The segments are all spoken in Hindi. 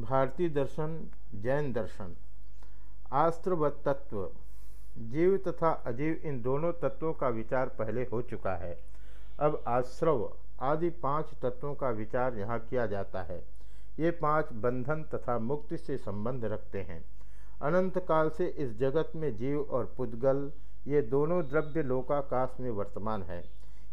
भारतीय दर्शन, जैन दर्शन आस्त्र व तत्व जीव तथा अजीव, इन दोनों तत्वों का विचार पहले हो चुका है। अब आश्रव आदि पाँच तत्वों का विचार यहाँ किया जाता है। ये पाँच बंधन तथा मुक्ति से संबंध रखते हैं। अनंत काल से इस जगत में जीव और पुद्गल, ये दोनों द्रव्य लोकाकाश में वर्तमान है।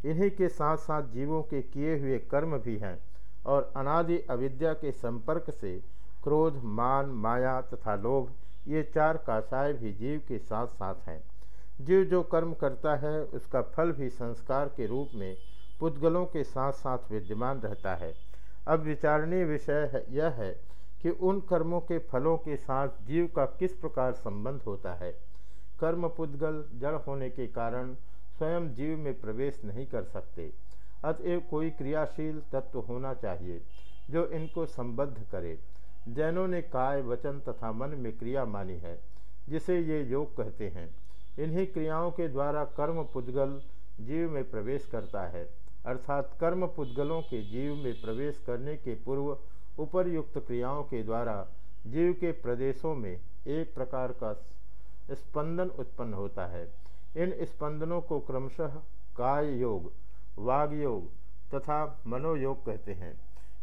इन्हीं के साथ साथ जीवों के किए हुए कर्म भी हैं और अनादि अविद्या के संपर्क से क्रोध, मान, माया तथा लोभ, ये चार काशाय भी जीव के साथ साथ हैं। जीव जो कर्म करता है, उसका फल भी संस्कार के रूप में पुद्गलों के साथ साथ विद्यमान रहता है। अब विचारणीय विषय यह है कि उन कर्मों के फलों के साथ जीव का किस प्रकार संबंध होता है। कर्म पुद्गल, जड़ होने के कारण स्वयं जीव में प्रवेश नहीं कर सकते। अतएव कोई क्रियाशील तत्व होना चाहिए, जो इनको संबद्ध करे। जैनों ने काय, वचन तथा मन में क्रिया मानी है, जिसे ये योग कहते हैं। इन्हीं क्रियाओं के द्वारा कर्म पुद्गल जीव में प्रवेश करता है, अर्थात कर्म पुद्गलों के जीव में प्रवेश करने के पूर्व उपरयुक्त क्रियाओं के द्वारा जीव के प्रदेशों में एक प्रकार का स्पंदन उत्पन्न होता है। इन स्पंदनों को क्रमशः काय योग, वाग योग तथा मनोयोग कहते हैं।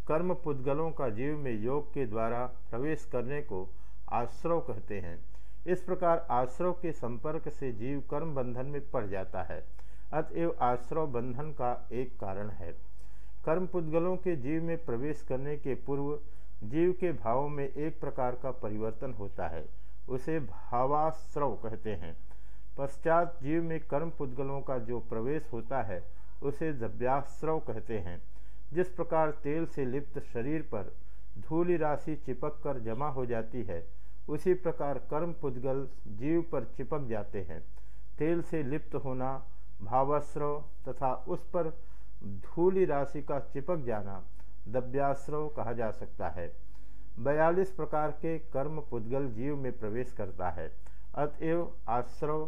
कर्म पुद्गलों का जीव में योग के द्वारा प्रवेश करने को आश्रव कहते हैं। इस प्रकार आश्रव के संपर्क से जीव कर्म बंधन में पड़ जाता है। अतएव आश्रव बंधन का एक कारण है। कर्म पुद्गलों के जीव में प्रवेश करने के पूर्व जीव के भावों में एक प्रकार का परिवर्तन होता है। उसे भावाश्रव कहते हैं। पश्चात जीव में कर्म पुद्गलों का जो प्रवेश होता है, उसे द्रव्याश्रव कहते हैं। जिस प्रकार तेल से लिप्त शरीर पर धूलि राशि चिपक कर जमा हो जाती है, उसी प्रकार कर्म पुद्गल जीव पर चिपक जाते हैं। तेल से लिप्त होना, भावाश्रव तथा उस पर धूलि राशि का चिपक जाना दव्याश्रव कहा जा सकता है। बयालीस प्रकार के कर्म पुद्गल जीव में प्रवेश करता है। अतएव आश्रव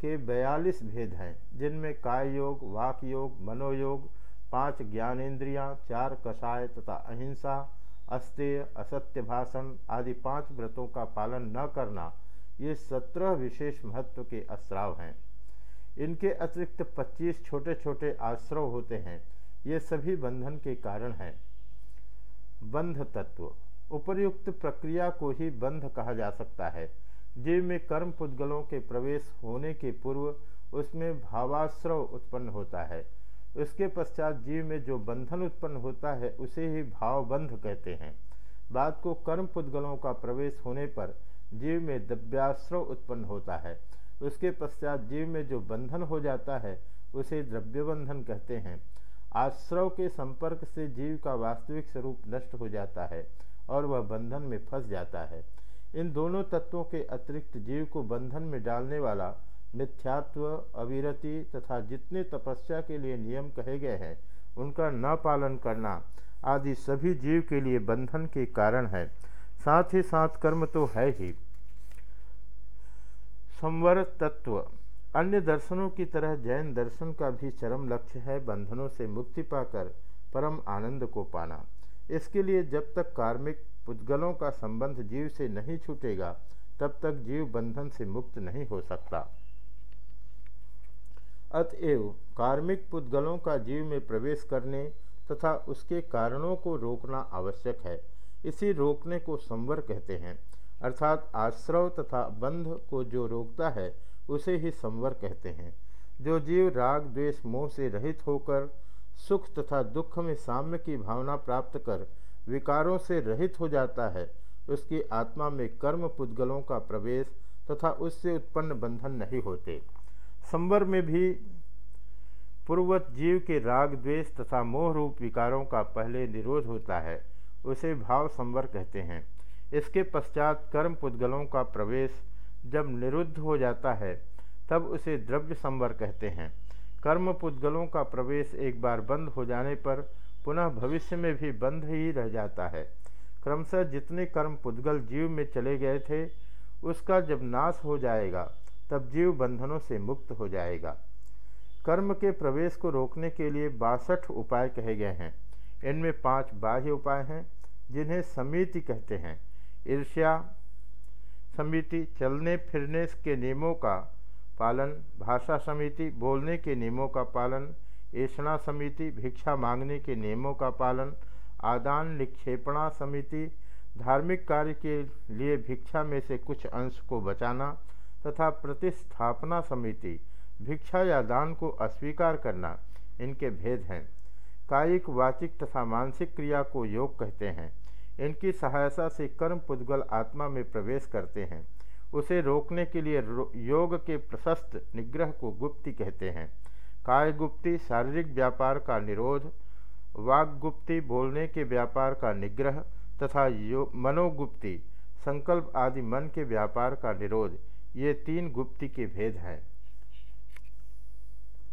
के बयालीस भेद हैं, जिनमें काय योग वाक योग मनोयोग पाँच ज्ञानेन्द्रियाँ, चार कषाय तथा अहिंसा अस्तेय असत्य भाषण आदि पाँच व्रतों का पालन न करना ये सत्रह विशेष महत्व के अस्त्राव हैं। इनके अतिरिक्त पच्चीस छोटे छोटे आश्रव होते हैं। ये सभी बंधन के कारण हैं। बंध तत्व। उपर्युक्त प्रक्रिया को ही बंध कहा जा सकता है। जीव में कर्म पुद्गलों के प्रवेश होने के पूर्व उसमें भावाश्रव उत्पन्न होता है। उसके पश्चात जीव में जो बंधन उत्पन्न होता है, उसे ही भावबंध कहते हैं। बाद को कर्म पुद्गलों का प्रवेश होने पर जीव में द्रव्याश्रव उत्पन्न होता है। उसके पश्चात जीव में जो बंधन हो जाता है, उसे द्रव्यबंधन कहते हैं। आश्रव के संपर्क से जीव का वास्तविक स्वरूप नष्ट हो जाता है और वह बंधन में फंस जाता है। इन दोनों तत्वों के अतिरिक्त जीव को बंधन में डालने वाला मिथ्यात्व, अविरति तथा जितने तपस्या के लिए नियम कहे गए हैं, उनका न पालन करना आदि सभी जीव के लिए बंधन के कारण है। साथ ही साथ कर्म तो है ही। संवर तत्व अन्य दर्शनों की तरह जैन दर्शन का भी चरम लक्ष्य है बंधनों से मुक्ति पाकर परम आनंद को पाना। इसके लिए जब तक कार्मिक पुद्गलों का संबंध जीव से नहीं छूटेगा, तब तक जीव बंधन से मुक्त नहीं हो सकता। अतएव कार्मिक पुद्गलों का जीव में प्रवेश करने तथा उसके कारणों को रोकना आवश्यक है। इसी रोकने को संवर कहते हैं। अर्थात आश्रव तथा बंध को जो रोकता है, उसे ही संवर कहते हैं। जो जीव राग, द्वेष, मोह से रहित होकर, सुख तथा दुख में साम्य की भावना प्राप्त कर, विकारों से रहित हो जाता है, उसकी आत्मा में कर्म पुद्गलों का प्रवेश तथा उससे उत्पन्न बंधन नहीं होते। संवर में भी पूर्वत जीव के राग, द्वेष तथा मोह रूप विकारों का पहले निरोध होता है, उसे भाव संवर कहते हैं। इसके पश्चात कर्म पुद्गलों का प्रवेश जब निरुद्ध हो जाता है, तब उसे द्रव्य संवर कहते हैं। कर्म पुद्गलों का प्रवेश एक बार बंद हो जाने पर पुनः भविष्य में भी बंद ही रह जाता है। क्रमशः जितने कर्म पुद्गल जीव में चले गए थे, उसका जब नाश हो जाएगा तब जीव बंधनों से मुक्त हो जाएगा। कर्म के प्रवेश को रोकने के लिए बासठ उपाय कहे गए हैं। इनमें पाँच बाह्य उपाय हैं, जिन्हें समिति कहते हैं। ईर्ष्या, समिति, चलने फिरने के नियमों का पालन, भाषा समिति, बोलने के नियमों का पालन, ऐषणा समिति, भिक्षा मांगने के नियमों का पालन, आदान निक्षेपणा समिति, धार्मिक कार्य के लिए भिक्षा में से कुछ अंश को बचाना तथा प्रतिस्थापना समिति, भिक्षा या दान को अस्वीकार करना इनके भेद हैं। कायिक वाचिक तथा मानसिक क्रिया को योग कहते हैं। इनकी सहायता से कर्म पुद्गल आत्मा में प्रवेश करते हैं। उसे रोकने के लिए योग के प्रशस्त निग्रह को गुप्ति कहते हैं। काय गुप्ति शारीरिक व्यापार का निरोध, वाग्गुप्ति बोलने के व्यापार का निग्रह तथा मनोगुप्ति, संकल्प आदि मन के व्यापार का निरोध ये तीन गुप्ति के भेद हैं।